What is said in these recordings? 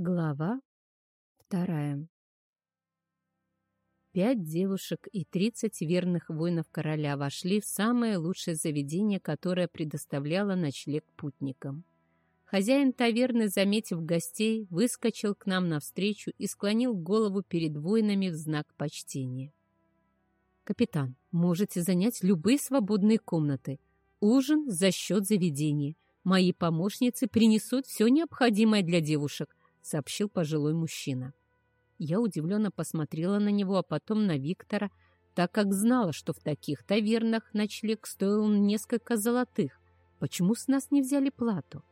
Глава вторая. Пять девушек и тридцать верных воинов короля вошли в самое лучшее заведение, которое предоставляло ночлег путникам. Хозяин таверны, заметив гостей, выскочил к нам навстречу и склонил голову перед воинами в знак почтения. «Капитан, можете занять любые свободные комнаты. Ужин за счет заведения. Мои помощницы принесут все необходимое для девушек сообщил пожилой мужчина. Я удивленно посмотрела на него, а потом на Виктора, так как знала, что в таких тавернах ночлег стоил несколько золотых. Почему с нас не взяли плату?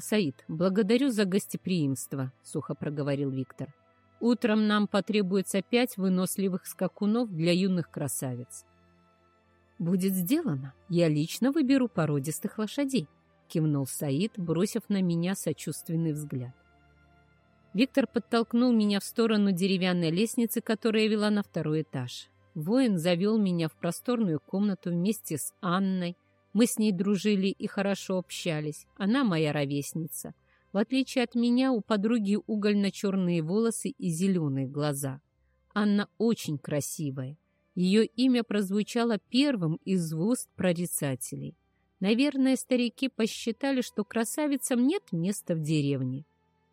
«Саид, благодарю за гостеприимство», — сухо проговорил Виктор. «Утром нам потребуется пять выносливых скакунов для юных красавиц». «Будет сделано. Я лично выберу породистых лошадей», — кивнул Саид, бросив на меня сочувственный взгляд. Виктор подтолкнул меня в сторону деревянной лестницы, которая вела на второй этаж. Воин завел меня в просторную комнату вместе с Анной. Мы с ней дружили и хорошо общались. Она моя ровесница. В отличие от меня, у подруги угольно-черные волосы и зеленые глаза. Анна очень красивая. Ее имя прозвучало первым из уст прорицателей. Наверное, старики посчитали, что красавицам нет места в деревне.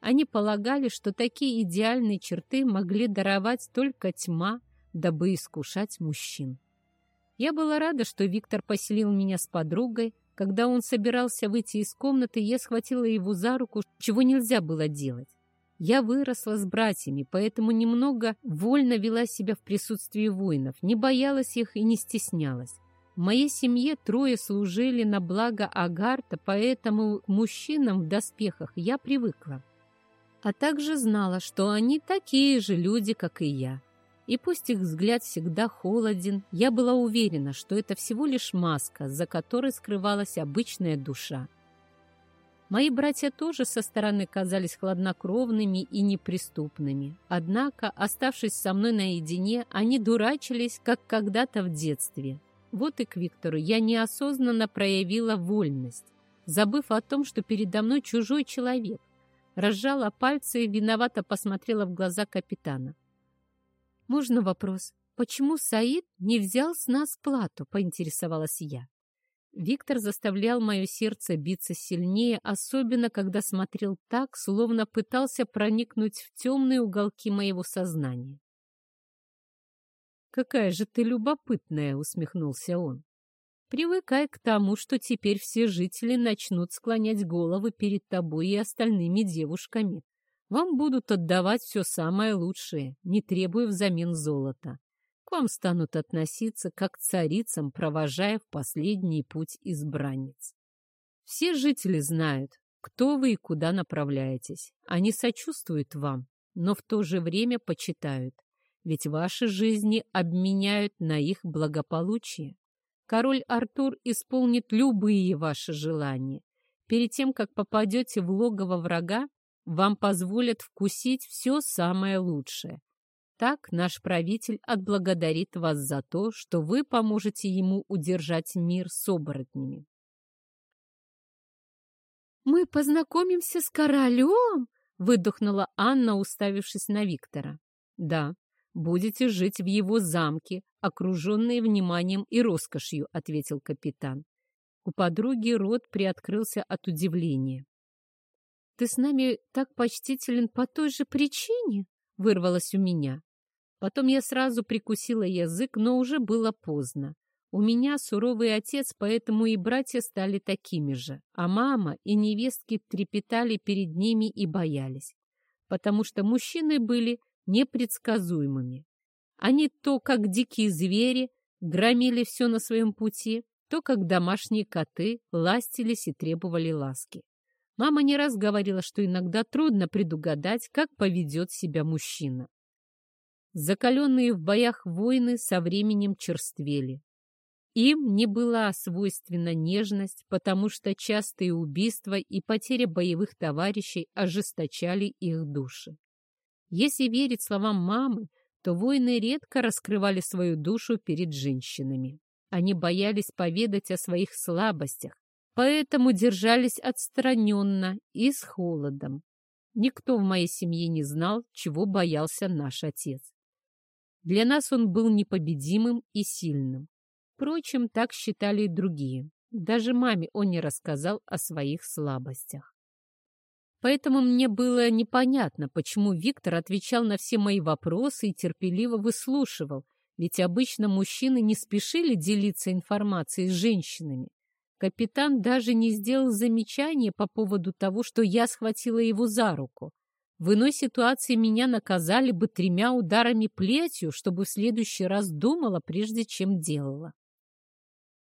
Они полагали, что такие идеальные черты могли даровать только тьма, дабы искушать мужчин. Я была рада, что Виктор поселил меня с подругой. Когда он собирался выйти из комнаты, я схватила его за руку, чего нельзя было делать. Я выросла с братьями, поэтому немного вольно вела себя в присутствии воинов, не боялась их и не стеснялась. В моей семье трое служили на благо Агарта, поэтому к мужчинам в доспехах я привыкла а также знала, что они такие же люди, как и я. И пусть их взгляд всегда холоден, я была уверена, что это всего лишь маска, за которой скрывалась обычная душа. Мои братья тоже со стороны казались хладнокровными и неприступными. Однако, оставшись со мной наедине, они дурачились, как когда-то в детстве. Вот и к Виктору я неосознанно проявила вольность, забыв о том, что передо мной чужой человек, разжала пальцы и виновато посмотрела в глаза капитана. «Можно вопрос? Почему Саид не взял с нас плату?» — поинтересовалась я. Виктор заставлял мое сердце биться сильнее, особенно когда смотрел так, словно пытался проникнуть в темные уголки моего сознания. «Какая же ты любопытная!» — усмехнулся он. Привыкай к тому, что теперь все жители начнут склонять головы перед тобой и остальными девушками. Вам будут отдавать все самое лучшее, не требуя взамен золота. К вам станут относиться как к царицам, провожая в последний путь избранниц. Все жители знают, кто вы и куда направляетесь. Они сочувствуют вам, но в то же время почитают, ведь ваши жизни обменяют на их благополучие. Король Артур исполнит любые ваши желания. Перед тем, как попадете в логово врага, вам позволят вкусить все самое лучшее. Так наш правитель отблагодарит вас за то, что вы поможете ему удержать мир с оборотнями. «Мы познакомимся с королем?» — выдохнула Анна, уставившись на Виктора. «Да, будете жить в его замке, окруженные вниманием и роскошью», — ответил капитан. У подруги рот приоткрылся от удивления. «Ты с нами так почтителен по той же причине?» — вырвалось у меня. Потом я сразу прикусила язык, но уже было поздно. У меня суровый отец, поэтому и братья стали такими же, а мама и невестки трепетали перед ними и боялись, потому что мужчины были непредсказуемыми. Они то, как дикие звери, громили все на своем пути, то, как домашние коты, ластились и требовали ласки. Мама не раз говорила, что иногда трудно предугадать, как поведет себя мужчина. Закаленные в боях воины со временем черствели. Им не была свойственна нежность, потому что частые убийства и потеря боевых товарищей ожесточали их души. Если верить словам мамы, то воины редко раскрывали свою душу перед женщинами. Они боялись поведать о своих слабостях, поэтому держались отстраненно и с холодом. Никто в моей семье не знал, чего боялся наш отец. Для нас он был непобедимым и сильным. Впрочем, так считали и другие. Даже маме он не рассказал о своих слабостях. Поэтому мне было непонятно, почему Виктор отвечал на все мои вопросы и терпеливо выслушивал, ведь обычно мужчины не спешили делиться информацией с женщинами. Капитан даже не сделал замечания по поводу того, что я схватила его за руку. В иной ситуации меня наказали бы тремя ударами плетью, чтобы в следующий раз думала, прежде чем делала.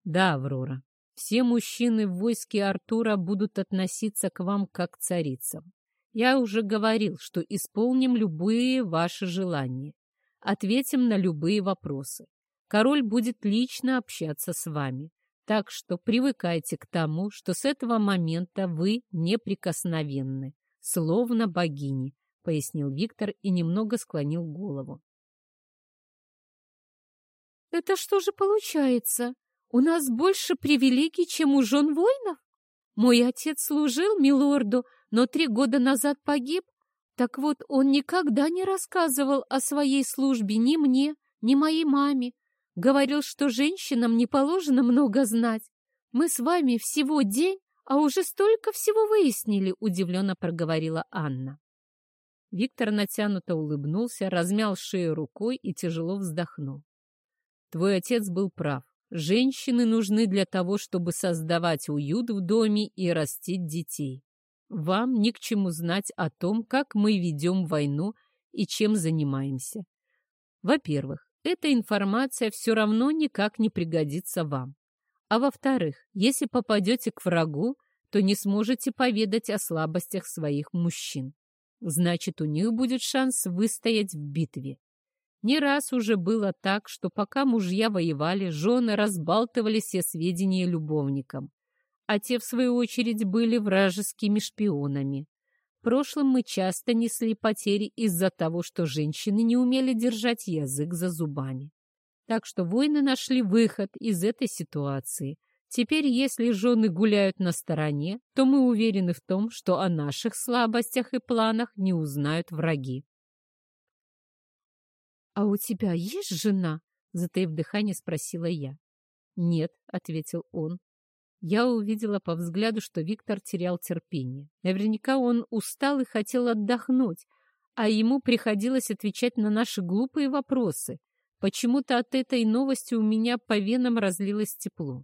Да, Аврора, все мужчины в войске Артура будут относиться к вам как к царицам. Я уже говорил, что исполним любые ваши желания. Ответим на любые вопросы. Король будет лично общаться с вами. Так что привыкайте к тому, что с этого момента вы неприкосновенны, словно богини, пояснил Виктор и немного склонил голову. «Это что же получается? У нас больше привилегий, чем у жен воинов? Мой отец служил милорду, но три года назад погиб. Так вот, он никогда не рассказывал о своей службе ни мне, ни моей маме. Говорил, что женщинам не положено много знать. Мы с вами всего день, а уже столько всего выяснили, удивленно проговорила Анна. Виктор натянуто улыбнулся, размял шею рукой и тяжело вздохнул. Твой отец был прав. Женщины нужны для того, чтобы создавать уют в доме и растить детей. Вам ни к чему знать о том, как мы ведем войну и чем занимаемся. Во-первых, эта информация все равно никак не пригодится вам. А во-вторых, если попадете к врагу, то не сможете поведать о слабостях своих мужчин. Значит, у них будет шанс выстоять в битве. Не раз уже было так, что пока мужья воевали, жены разбалтывали все сведения любовникам, а те, в свою очередь, были вражескими шпионами прошлом мы часто несли потери из-за того, что женщины не умели держать язык за зубами. Так что воины нашли выход из этой ситуации. Теперь, если жены гуляют на стороне, то мы уверены в том, что о наших слабостях и планах не узнают враги. «А у тебя есть жена?» — затаив дыхание, спросила я. «Нет», — ответил он. Я увидела по взгляду, что Виктор терял терпение. Наверняка он устал и хотел отдохнуть, а ему приходилось отвечать на наши глупые вопросы. Почему-то от этой новости у меня по венам разлилось тепло.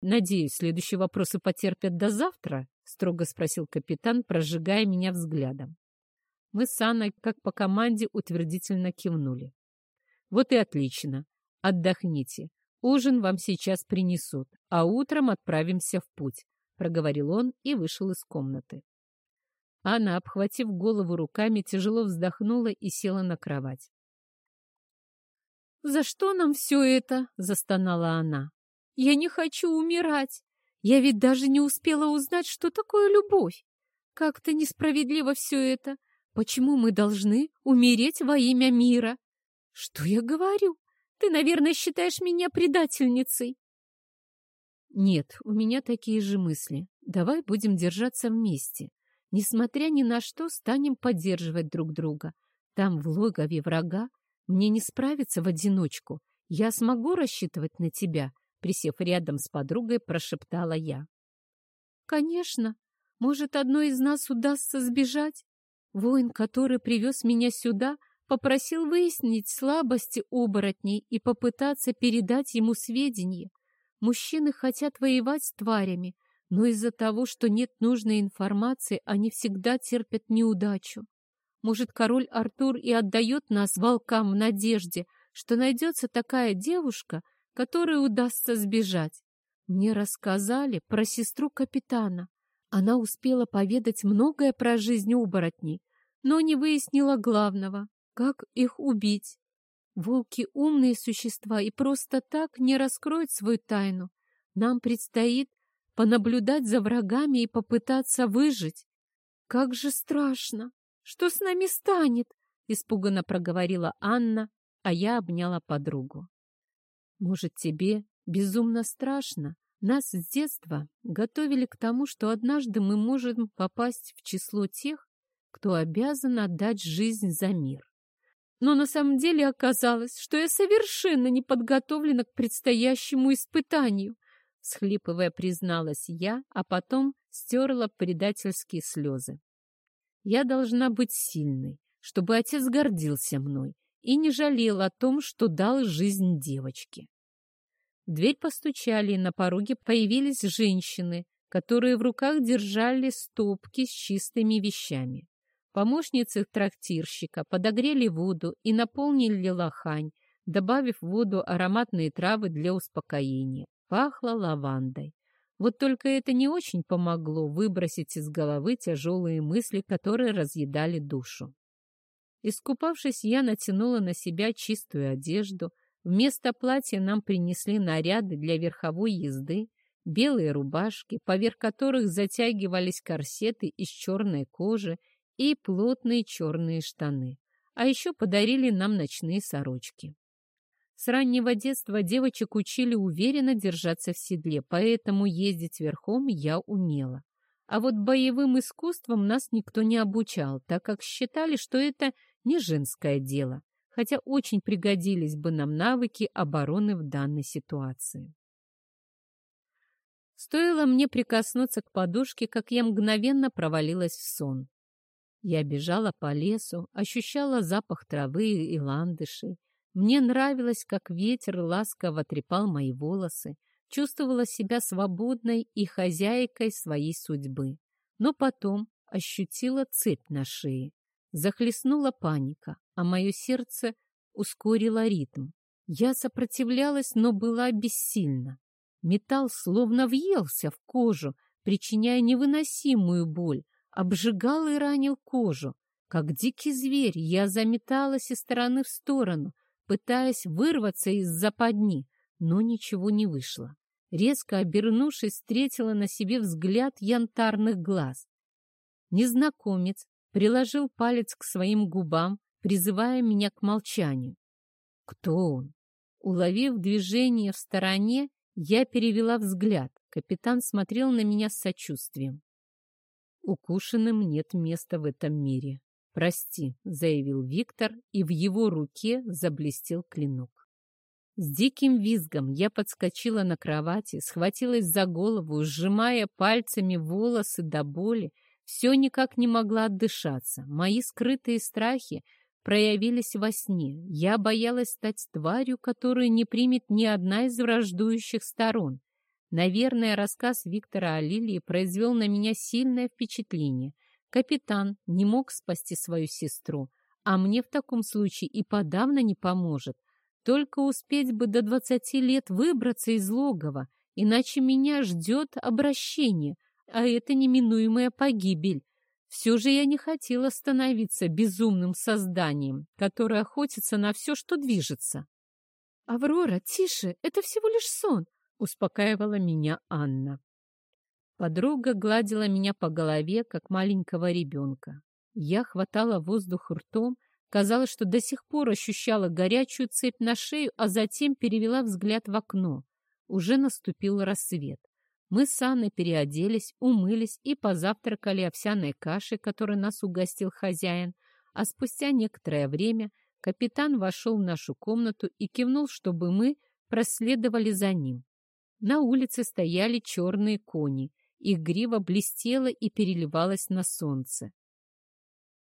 «Надеюсь, следующие вопросы потерпят до завтра?» — строго спросил капитан, прожигая меня взглядом. Мы с Анной, как по команде, утвердительно кивнули. «Вот и отлично. Отдохните. Ужин вам сейчас принесут, а утром отправимся в путь», — проговорил он и вышел из комнаты. Анна, обхватив голову руками, тяжело вздохнула и села на кровать. «За что нам все это?» — застонала она. «Я не хочу умирать. Я ведь даже не успела узнать, что такое любовь. Как-то несправедливо все это. Почему мы должны умереть во имя мира? Что я говорю? Ты, наверное, считаешь меня предательницей. Нет, у меня такие же мысли. Давай будем держаться вместе. Несмотря ни на что, станем поддерживать друг друга. Там, в логове врага, мне не справиться в одиночку. Я смогу рассчитывать на тебя, присев рядом с подругой, прошептала я. Конечно. Может, одной из нас удастся сбежать? Воин, который привез меня сюда, — попросил выяснить слабости оборотней и попытаться передать ему сведения. Мужчины хотят воевать с тварями, но из-за того, что нет нужной информации, они всегда терпят неудачу. Может, король Артур и отдает нас волкам в надежде, что найдется такая девушка, которой удастся сбежать. Мне рассказали про сестру капитана. Она успела поведать многое про жизнь оборотней, но не выяснила главного. Как их убить? Волки — умные существа и просто так не раскроют свою тайну. Нам предстоит понаблюдать за врагами и попытаться выжить. Как же страшно! Что с нами станет? Испуганно проговорила Анна, а я обняла подругу. Может, тебе безумно страшно? Нас с детства готовили к тому, что однажды мы можем попасть в число тех, кто обязан отдать жизнь за мир. Но на самом деле оказалось, что я совершенно не подготовлена к предстоящему испытанию, схлипывая, призналась я, а потом стерла предательские слезы. Я должна быть сильной, чтобы отец гордился мной и не жалел о том, что дал жизнь девочке. Дверь постучали, и на пороге появились женщины, которые в руках держали стопки с чистыми вещами. Помощницы трактирщика подогрели воду и наполнили лохань, добавив в воду ароматные травы для успокоения. Пахло лавандой. Вот только это не очень помогло выбросить из головы тяжелые мысли, которые разъедали душу. Искупавшись, я натянула на себя чистую одежду. Вместо платья нам принесли наряды для верховой езды, белые рубашки, поверх которых затягивались корсеты из черной кожи и плотные черные штаны. А еще подарили нам ночные сорочки. С раннего детства девочек учили уверенно держаться в седле, поэтому ездить верхом я умела. А вот боевым искусством нас никто не обучал, так как считали, что это не женское дело, хотя очень пригодились бы нам навыки обороны в данной ситуации. Стоило мне прикоснуться к подушке, как я мгновенно провалилась в сон. Я бежала по лесу, ощущала запах травы и ландышей. Мне нравилось, как ветер ласково трепал мои волосы, чувствовала себя свободной и хозяйкой своей судьбы. Но потом ощутила цепь на шее. Захлестнула паника, а мое сердце ускорило ритм. Я сопротивлялась, но была бессильна. Металл словно въелся в кожу, причиняя невыносимую боль, обжигал и ранил кожу. Как дикий зверь я заметалась из стороны в сторону, пытаясь вырваться из западни, но ничего не вышло. Резко обернувшись, встретила на себе взгляд янтарных глаз. Незнакомец приложил палец к своим губам, призывая меня к молчанию. Кто он? Уловив движение в стороне, я перевела взгляд. Капитан смотрел на меня с сочувствием. «Укушенным нет места в этом мире. Прости», — заявил Виктор, и в его руке заблестел клинок. С диким визгом я подскочила на кровати, схватилась за голову, сжимая пальцами волосы до боли, все никак не могла отдышаться. Мои скрытые страхи проявились во сне. Я боялась стать тварью, которую не примет ни одна из враждующих сторон. Наверное, рассказ Виктора о Лилии произвел на меня сильное впечатление. Капитан не мог спасти свою сестру, а мне в таком случае и подавно не поможет. Только успеть бы до двадцати лет выбраться из логова, иначе меня ждет обращение, а это неминуемая погибель. Все же я не хотела становиться безумным созданием, которое охотится на все, что движется. «Аврора, тише, это всего лишь сон», — успокаивала меня Анна. Подруга гладила меня по голове, как маленького ребенка. Я хватала воздух ртом, казалось, что до сих пор ощущала горячую цепь на шею, а затем перевела взгляд в окно. Уже наступил рассвет. Мы с Анной переоделись, умылись и позавтракали овсяной кашей, которой нас угостил хозяин, а спустя некоторое время капитан вошел в нашу комнату и кивнул, чтобы мы проследовали за ним. На улице стояли черные кони, их грива блестела и переливалась на солнце.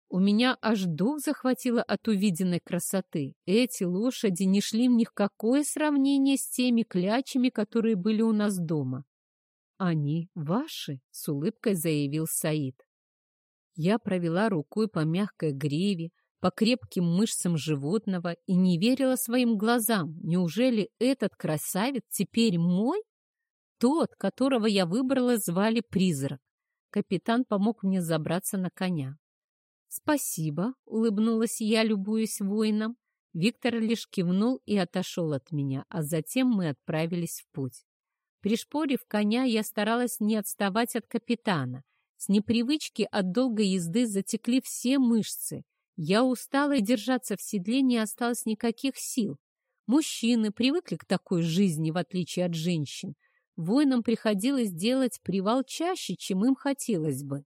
У меня аж дух захватило от увиденной красоты. Эти лошади не шли в них какое сравнение с теми клячами, которые были у нас дома. «Они ваши», — с улыбкой заявил Саид. Я провела рукой по мягкой гриве, по крепким мышцам животного и не верила своим глазам. Неужели этот красавец теперь мой? Тот, которого я выбрала, звали Призрак. Капитан помог мне забраться на коня. «Спасибо», — улыбнулась я, любуясь воином. Виктор лишь кивнул и отошел от меня, а затем мы отправились в путь. Пришпорив коня, я старалась не отставать от капитана. С непривычки от долгой езды затекли все мышцы. Я устала и держаться в седле не осталось никаких сил. Мужчины привыкли к такой жизни, в отличие от женщин. Воинам приходилось делать привал чаще, чем им хотелось бы.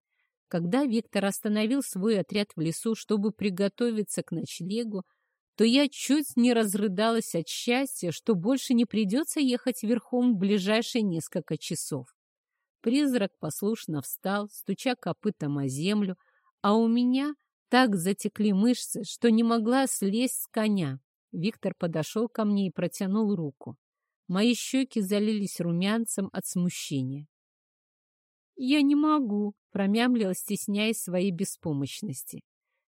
Когда Виктор остановил свой отряд в лесу, чтобы приготовиться к ночлегу, то я чуть не разрыдалась от счастья, что больше не придется ехать верхом в ближайшие несколько часов. Призрак послушно встал, стуча копытом о землю, а у меня так затекли мышцы, что не могла слезть с коня. Виктор подошел ко мне и протянул руку. Мои щеки залились румянцем от смущения. «Я не могу», — промямлила, стесняясь своей беспомощности.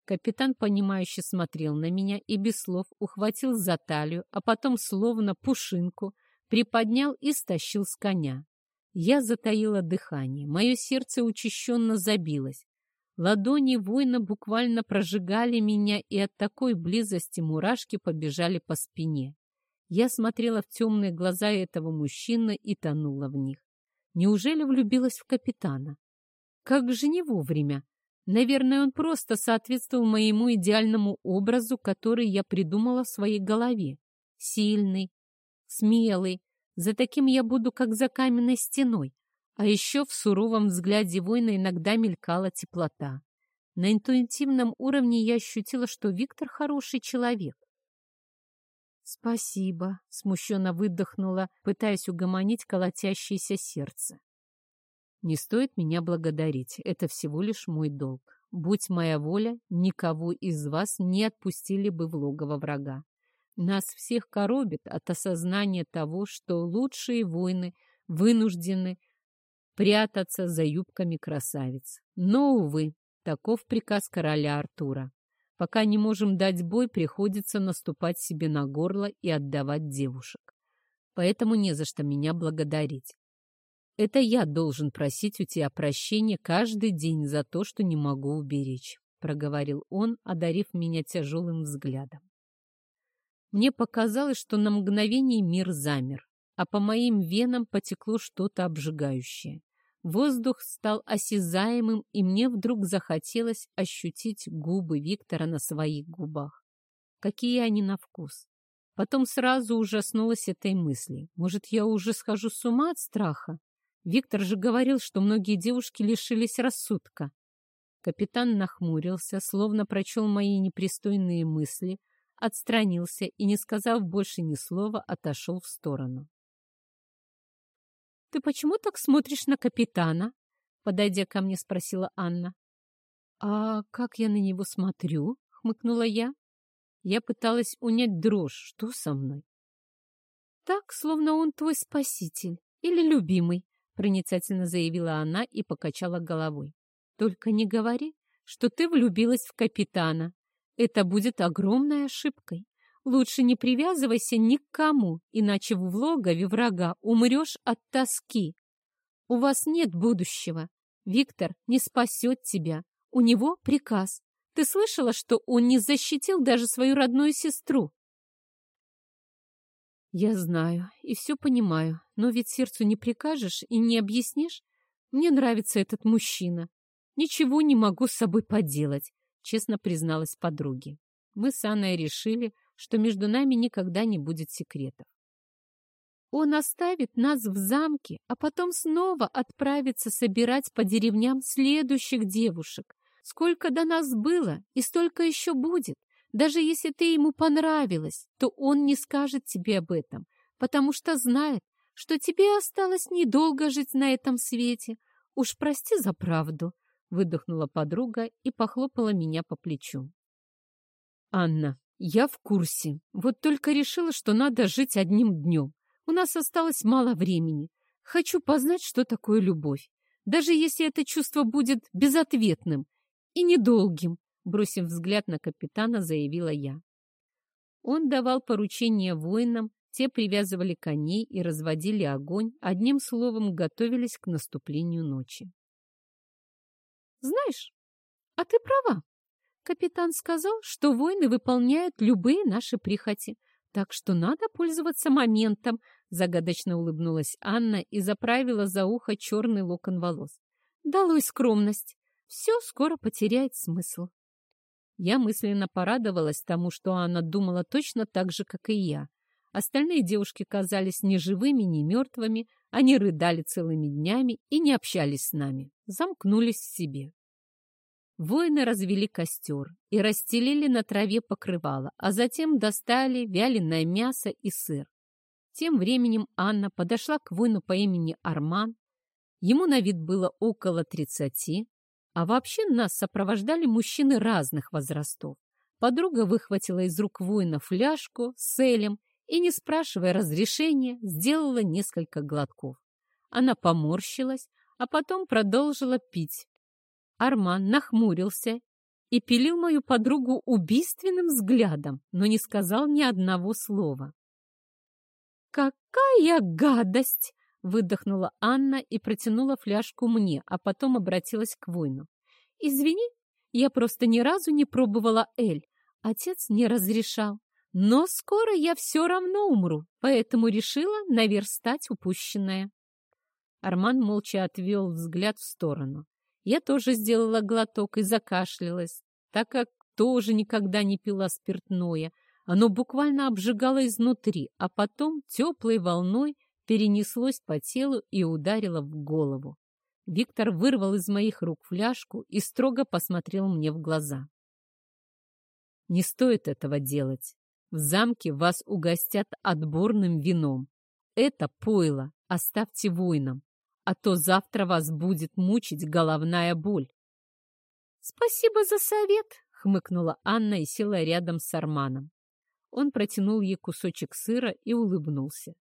Капитан, понимающе смотрел на меня и без слов ухватил за талию, а потом, словно пушинку, приподнял и стащил с коня. Я затаила дыхание, мое сердце учащенно забилось. Ладони воина буквально прожигали меня, и от такой близости мурашки побежали по спине. Я смотрела в темные глаза этого мужчины и тонула в них. Неужели влюбилась в капитана? Как же не вовремя. Наверное, он просто соответствовал моему идеальному образу, который я придумала в своей голове. Сильный, смелый. За таким я буду, как за каменной стеной. А еще в суровом взгляде воина иногда мелькала теплота. На интуитивном уровне я ощутила, что Виктор хороший человек. «Спасибо», — смущенно выдохнула, пытаясь угомонить колотящееся сердце. Не стоит меня благодарить, это всего лишь мой долг. Будь моя воля, никого из вас не отпустили бы в логово врага. Нас всех коробит от осознания того, что лучшие воины вынуждены прятаться за юбками красавиц. Но, увы, таков приказ короля Артура. Пока не можем дать бой, приходится наступать себе на горло и отдавать девушек. Поэтому не за что меня благодарить. Это я должен просить у тебя прощения каждый день за то, что не могу уберечь, проговорил он, одарив меня тяжелым взглядом. Мне показалось, что на мгновение мир замер, а по моим венам потекло что-то обжигающее. Воздух стал осязаемым, и мне вдруг захотелось ощутить губы Виктора на своих губах. Какие они на вкус! Потом сразу ужаснулась этой мысли. Может, я уже схожу с ума от страха? Виктор же говорил, что многие девушки лишились рассудка. Капитан нахмурился, словно прочел мои непристойные мысли, отстранился и, не сказав больше ни слова, отошел в сторону. «Ты почему так смотришь на капитана?» Подойдя ко мне, спросила Анна. «А как я на него смотрю?» — хмыкнула я. Я пыталась унять дрожь. Что со мной? «Так, словно он твой спаситель или любимый», проницательно заявила она и покачала головой. Только не говори, что ты влюбилась в капитана. Это будет огромной ошибкой. Лучше не привязывайся ни к кому, иначе в логове врага умрешь от тоски. У вас нет будущего. Виктор не спасет тебя. У него приказ. Ты слышала, что он не защитил даже свою родную сестру? Я знаю и все понимаю, но ведь сердцу не прикажешь и не объяснишь. Мне нравится этот мужчина. Ничего не могу с собой поделать, честно призналась подруге. Мы с Анной решили, что между нами никогда не будет секретов. Он оставит нас в замке, а потом снова отправится собирать по деревням следующих девушек. Сколько до нас было и столько еще будет. Даже если ты ему понравилась, то он не скажет тебе об этом, потому что знает, что тебе осталось недолго жить на этом свете. Уж прости за правду, — выдохнула подруга и похлопала меня по плечу. Анна, я в курсе. Вот только решила, что надо жить одним днем. У нас осталось мало времени. Хочу познать, что такое любовь. Даже если это чувство будет безответным и недолгим, бросив взгляд на капитана, заявила я. Он давал поручения воинам, те привязывали коней и разводили огонь, одним словом готовились к наступлению ночи. «Знаешь, а ты права. Капитан сказал, что воины выполняют любые наши прихоти, так что надо пользоваться моментом», загадочно улыбнулась Анна и заправила за ухо черный локон волос. «Долой скромность. Все скоро потеряет смысл». Я мысленно порадовалась тому, что она думала точно так же, как и я. Остальные девушки казались ни живыми, ни мертвыми, они рыдали целыми днями и не общались с нами, замкнулись в себе. Воины развели костер и расстелили на траве покрывало, а затем достали вяленое мясо и сыр. Тем временем Анна подошла к воину по имени Арман. Ему на вид было около тридцати, а вообще нас сопровождали мужчины разных возрастов. Подруга выхватила из рук воина фляжку с элем и, не спрашивая разрешения, сделала несколько глотков. Она поморщилась, а потом продолжила пить. Арман нахмурился и пилил мою подругу убийственным взглядом, но не сказал ни одного слова. «Какая гадость!» — выдохнула Анна и протянула фляжку мне, а потом обратилась к воину. «Извини, я просто ни разу не пробовала эль. Отец не разрешал. Но скоро я все равно умру, поэтому решила наверстать упущенное». Арман молча отвел взгляд в сторону. Я тоже сделала глоток и закашлялась, так как тоже никогда не пила спиртное. Оно буквально обжигало изнутри, а потом теплой волной перенеслось по телу и ударило в голову. Виктор вырвал из моих рук фляжку и строго посмотрел мне в глаза. «Не стоит этого делать. В замке вас угостят отборным вином. Это пойло оставьте воинам а то завтра вас будет мучить головная боль. «Спасибо за совет!» — хмыкнула Анна и села рядом с Арманом. Он протянул ей кусочек сыра и улыбнулся.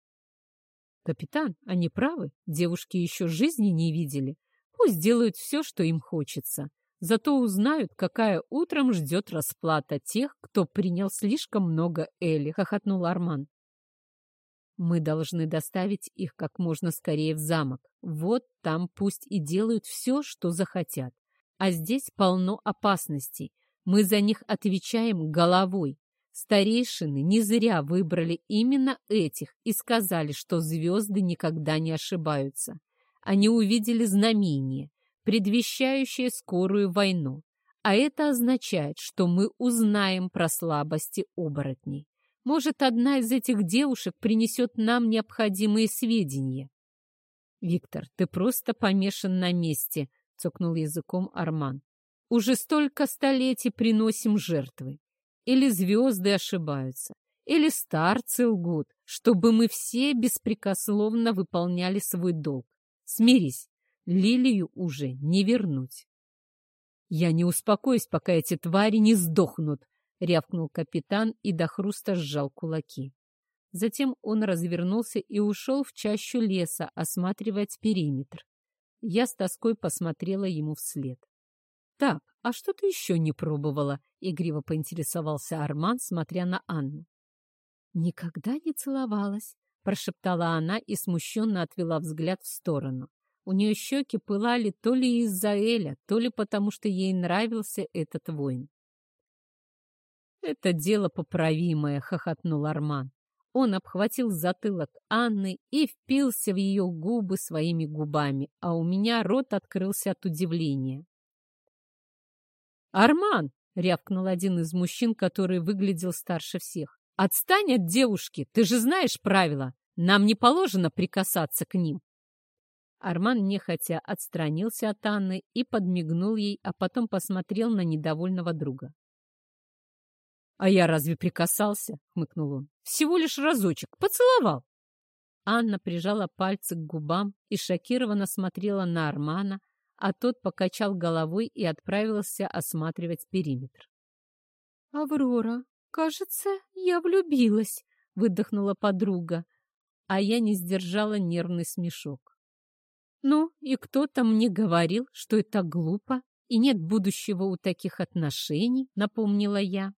«Капитан, они правы, девушки еще жизни не видели. Пусть делают все, что им хочется. Зато узнают, какая утром ждет расплата тех, кто принял слишком много Эли», — хохотнул Арман. Мы должны доставить их как можно скорее в замок. Вот там пусть и делают все, что захотят. А здесь полно опасностей. Мы за них отвечаем головой. Старейшины не зря выбрали именно этих и сказали, что звезды никогда не ошибаются. Они увидели знамение, предвещающее скорую войну. А это означает, что мы узнаем про слабости оборотней. Может, одна из этих девушек принесет нам необходимые сведения. Виктор, ты просто помешан на месте, цокнул языком Арман. Уже столько столетий приносим жертвы. Или звезды ошибаются, или старцы лгут, чтобы мы все беспрекословно выполняли свой долг. Смирись, Лилию уже не вернуть. Я не успокоюсь, пока эти твари не сдохнут, рявкнул капитан и до хруста сжал кулаки. Затем он развернулся и ушел в чащу леса осматривать периметр. Я с тоской посмотрела ему вслед. «Так, а что ты еще не пробовала?» — игриво поинтересовался Арман, смотря на Анну. «Никогда не целовалась», — прошептала она и смущенно отвела взгляд в сторону. У нее щеки пылали то ли из-за Эля, то ли потому, что ей нравился этот воин. «Это дело поправимое», — хохотнул Арман. Он обхватил затылок Анны и впился в ее губы своими губами, а у меня рот открылся от удивления. «Арман!» — рявкнул один из мужчин, который выглядел старше всех. «Отстань от девушки! Ты же знаешь правила! Нам не положено прикасаться к ним!» Арман нехотя отстранился от Анны и подмигнул ей, а потом посмотрел на недовольного друга. «А я разве прикасался?» — хмыкнул он. «Всего лишь разочек. Поцеловал». Анна прижала пальцы к губам и шокированно смотрела на Армана, а тот покачал головой и отправился осматривать периметр. «Аврора, кажется, я влюбилась», — выдохнула подруга, а я не сдержала нервный смешок. «Ну, и кто-то мне говорил, что это глупо и нет будущего у таких отношений», — напомнила я.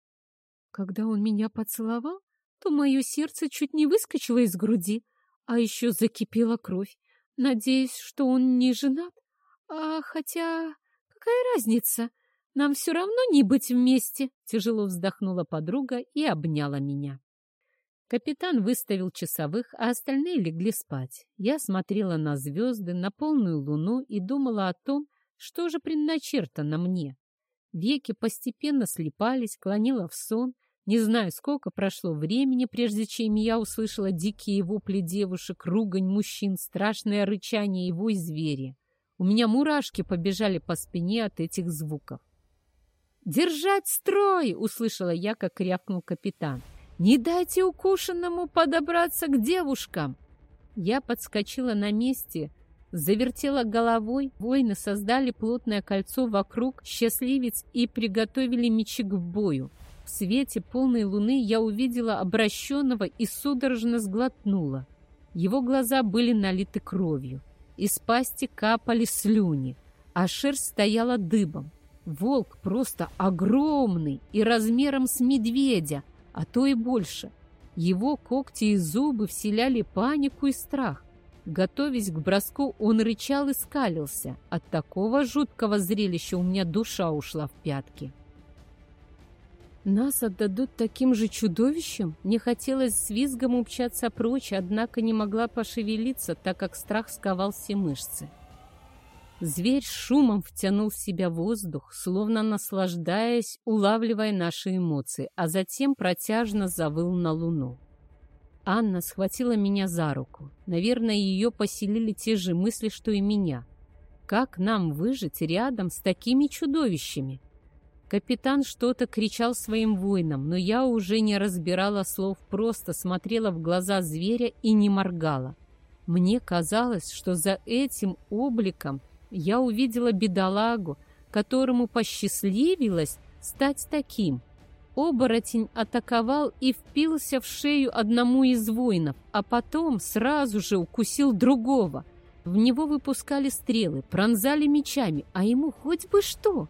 Когда он меня поцеловал, то мое сердце чуть не выскочило из груди, а еще закипела кровь. Надеюсь, что он не женат. А хотя, какая разница? Нам все равно не быть вместе. Тяжело вздохнула подруга и обняла меня. Капитан выставил часовых, а остальные легли спать. Я смотрела на звезды, на полную луну и думала о том, что же предначертано мне. Веки постепенно слипались, клонила в сон, не знаю, сколько прошло времени, прежде чем я услышала дикие вопли девушек, ругань мужчин, страшное рычание его и звери. У меня мурашки побежали по спине от этих звуков. «Держать строй!» — услышала я, как рявкнул капитан. «Не дайте укушенному подобраться к девушкам!» Я подскочила на месте, завертела головой. Воины создали плотное кольцо вокруг счастливец и приготовили мечи к бою. В свете полной луны я увидела обращенного и судорожно сглотнула. Его глаза были налиты кровью. Из пасти капали слюни, а шерсть стояла дыбом. Волк просто огромный и размером с медведя, а то и больше. Его когти и зубы вселяли панику и страх. Готовясь к броску, он рычал и скалился. От такого жуткого зрелища у меня душа ушла в пятки. Нас отдадут таким же чудовищем? Мне хотелось с визгом умчаться прочь, однако не могла пошевелиться, так как страх сковал все мышцы. Зверь шумом втянул в себя воздух, словно наслаждаясь, улавливая наши эмоции, а затем протяжно завыл на луну. Анна схватила меня за руку. Наверное, ее поселили те же мысли, что и меня. Как нам выжить рядом с такими чудовищами? Капитан что-то кричал своим воинам, но я уже не разбирала слов, просто смотрела в глаза зверя и не моргала. Мне казалось, что за этим обликом я увидела бедолагу, которому посчастливилось стать таким. Оборотень атаковал и впился в шею одному из воинов, а потом сразу же укусил другого. В него выпускали стрелы, пронзали мечами, а ему хоть бы что.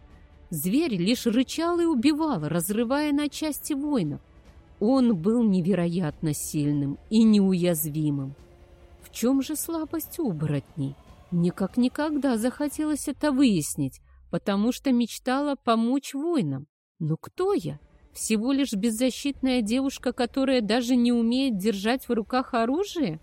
Зверь лишь рычал и убивал, разрывая на части воинов. Он был невероятно сильным и неуязвимым. В чем же слабость оборотней? Мне как никогда захотелось это выяснить, потому что мечтала помочь воинам. Но кто я? Всего лишь беззащитная девушка, которая даже не умеет держать в руках оружие?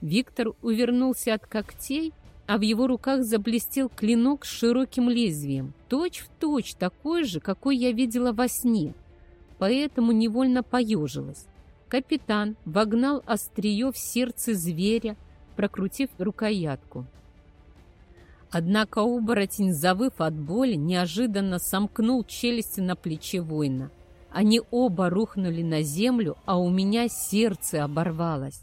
Виктор увернулся от когтей, а в его руках заблестел клинок с широким лезвием, точь в точь такой же, какой я видела во сне. Поэтому невольно поежилась. Капитан вогнал острие в сердце зверя, прокрутив рукоятку. Однако оборотень, завыв от боли, неожиданно сомкнул челюсти на плече воина. Они оба рухнули на землю, а у меня сердце оборвалось.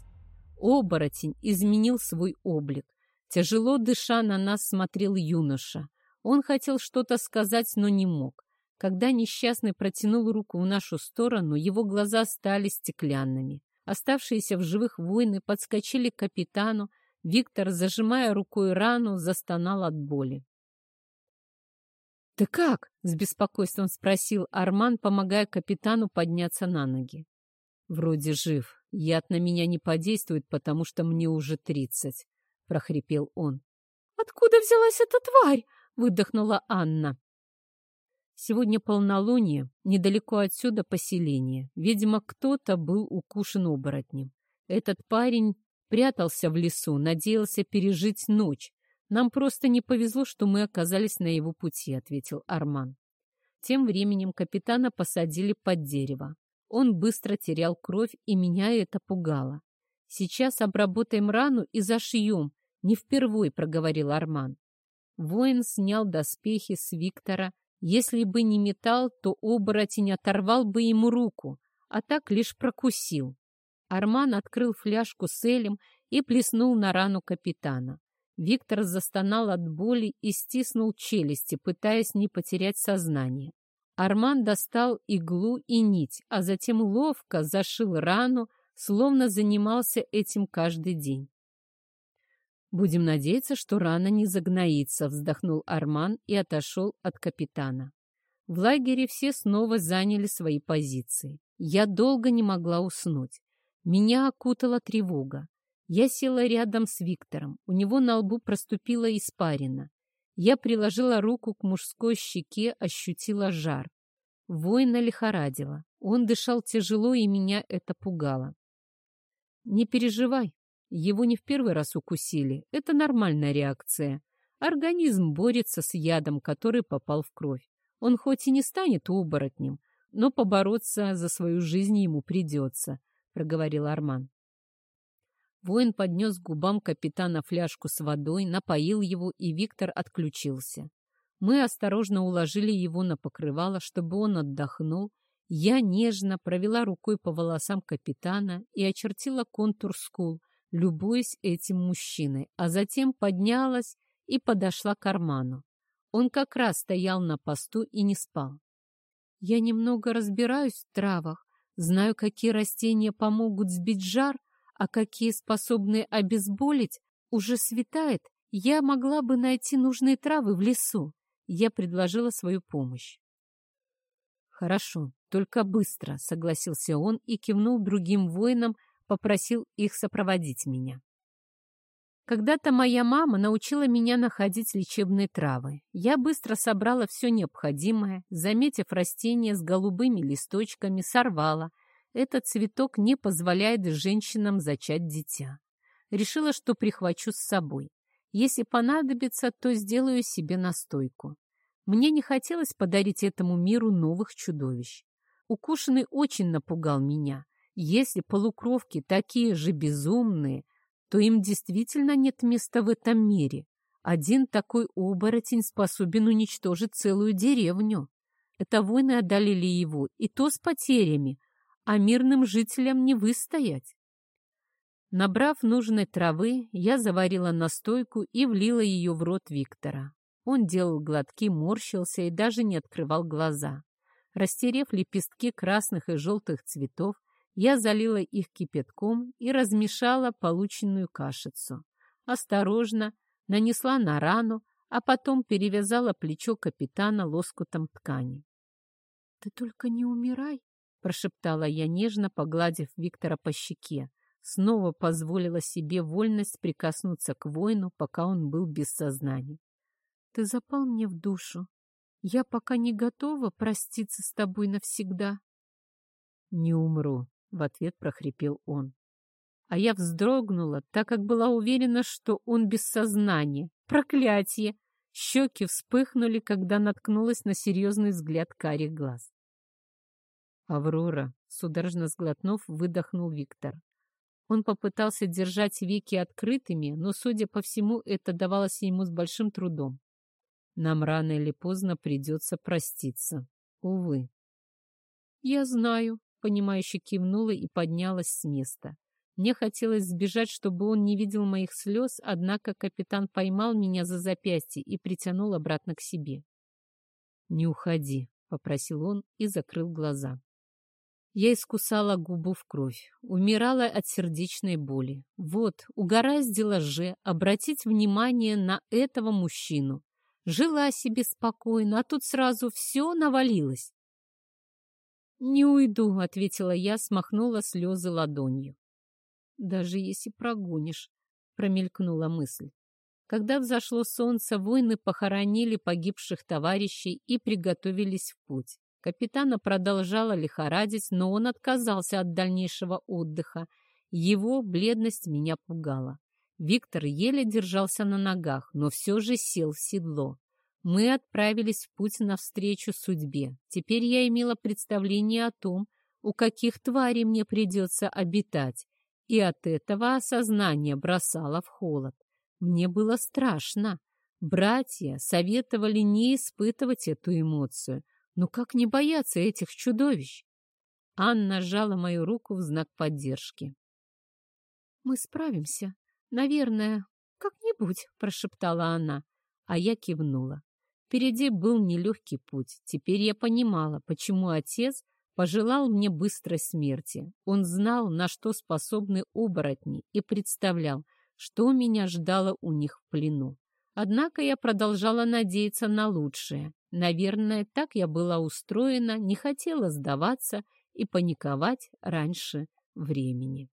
Оборотень изменил свой облик. Тяжело дыша на нас смотрел юноша. Он хотел что-то сказать, но не мог. Когда несчастный протянул руку в нашу сторону, его глаза стали стеклянными. Оставшиеся в живых воины подскочили к капитану. Виктор, зажимая рукой рану, застонал от боли. «Ты как?» — с беспокойством спросил Арман, помогая капитану подняться на ноги. «Вроде жив. Яд на меня не подействует, потому что мне уже тридцать», — прохрипел он. «Откуда взялась эта тварь?» — выдохнула Анна. Сегодня полнолуние, недалеко отсюда поселение. Видимо, кто-то был укушен оборотнем. Этот парень прятался в лесу, надеялся пережить ночь. Нам просто не повезло, что мы оказались на его пути, ответил Арман. Тем временем капитана посадили под дерево. Он быстро терял кровь, и меня это пугало. «Сейчас обработаем рану и зашьем», — не впервой проговорил Арман. Воин снял доспехи с Виктора если бы не металл, то оборотень оторвал бы ему руку, а так лишь прокусил. Арман открыл фляжку с элем и плеснул на рану капитана. Виктор застонал от боли и стиснул челюсти, пытаясь не потерять сознание. Арман достал иглу и нить, а затем ловко зашил рану, словно занимался этим каждый день. «Будем надеяться, что рана не загноится», — вздохнул Арман и отошел от капитана. В лагере все снова заняли свои позиции. Я долго не могла уснуть. Меня окутала тревога. Я села рядом с Виктором. У него на лбу проступила испарина. Я приложила руку к мужской щеке, ощутила жар. Воина лихорадила. Он дышал тяжело, и меня это пугало. «Не переживай», его не в первый раз укусили. Это нормальная реакция. Организм борется с ядом, который попал в кровь. Он хоть и не станет оборотнем, но побороться за свою жизнь ему придется, — проговорил Арман. Воин поднес к губам капитана фляжку с водой, напоил его, и Виктор отключился. Мы осторожно уложили его на покрывало, чтобы он отдохнул. Я нежно провела рукой по волосам капитана и очертила контур скул, любуясь этим мужчиной, а затем поднялась и подошла к карману. Он как раз стоял на посту и не спал. Я немного разбираюсь в травах, знаю, какие растения помогут сбить жар, а какие способны обезболить. Уже светает, я могла бы найти нужные травы в лесу. Я предложила свою помощь. «Хорошо, только быстро», — согласился он и кивнул другим воинам, попросил их сопроводить меня. Когда-то моя мама научила меня находить лечебные травы. Я быстро собрала все необходимое, заметив растение с голубыми листочками, сорвала. Этот цветок не позволяет женщинам зачать дитя. Решила, что прихвачу с собой. Если понадобится, то сделаю себе настойку. Мне не хотелось подарить этому миру новых чудовищ. Укушенный очень напугал меня. Если полукровки такие же безумные, то им действительно нет места в этом мире. Один такой оборотень способен уничтожить целую деревню. Это войны одолели его, и то с потерями, а мирным жителям не выстоять. Набрав нужной травы, я заварила настойку и влила ее в рот Виктора. Он делал глотки, морщился и даже не открывал глаза. Растерев лепестки красных и желтых цветов, я залила их кипятком и размешала полученную кашицу. Осторожно нанесла на рану, а потом перевязала плечо капитана лоскутом ткани. — Ты только не умирай, — прошептала я нежно, погладив Виктора по щеке. Снова позволила себе вольность прикоснуться к воину, пока он был без сознания. — Ты запал мне в душу. Я пока не готова проститься с тобой навсегда. — Не умру, — в ответ прохрипел он. А я вздрогнула, так как была уверена, что он без сознания. Проклятие! Щеки вспыхнули, когда наткнулась на серьезный взгляд карих глаз. «Аврора», — судорожно сглотнув, выдохнул Виктор. Он попытался держать веки открытыми, но, судя по всему, это давалось ему с большим трудом. Нам рано или поздно придется проститься. Увы. «Я знаю», понимающе кивнула и поднялась с места. Мне хотелось сбежать, чтобы он не видел моих слез, однако капитан поймал меня за запястье и притянул обратно к себе. «Не уходи», — попросил он и закрыл глаза. Я искусала губу в кровь, умирала от сердечной боли. Вот, угораздило же обратить внимание на этого мужчину. Жила себе спокойно, а тут сразу все навалилось. «Не уйду», — ответила я, смахнула слезы ладонью. «Даже если прогонишь», — промелькнула мысль. Когда взошло солнце, воины похоронили погибших товарищей и приготовились в путь. Капитана продолжала лихорадить, но он отказался от дальнейшего отдыха. Его бледность меня пугала. Виктор еле держался на ногах, но все же сел в седло. Мы отправились в путь навстречу судьбе. Теперь я имела представление о том, у каких тварей мне придется обитать, и от этого осознание бросало в холод. Мне было страшно. Братья советовали не испытывать эту эмоцию. Но как не бояться этих чудовищ? Анна сжала мою руку в знак поддержки. «Мы справимся. Наверное, как-нибудь», — прошептала она, а я кивнула. Впереди был нелегкий путь. Теперь я понимала, почему отец пожелал мне быстрой смерти. Он знал, на что способны оборотни, и представлял, что меня ждало у них в плену. Однако я продолжала надеяться на лучшее. Наверное, так я была устроена, не хотела сдаваться и паниковать раньше времени.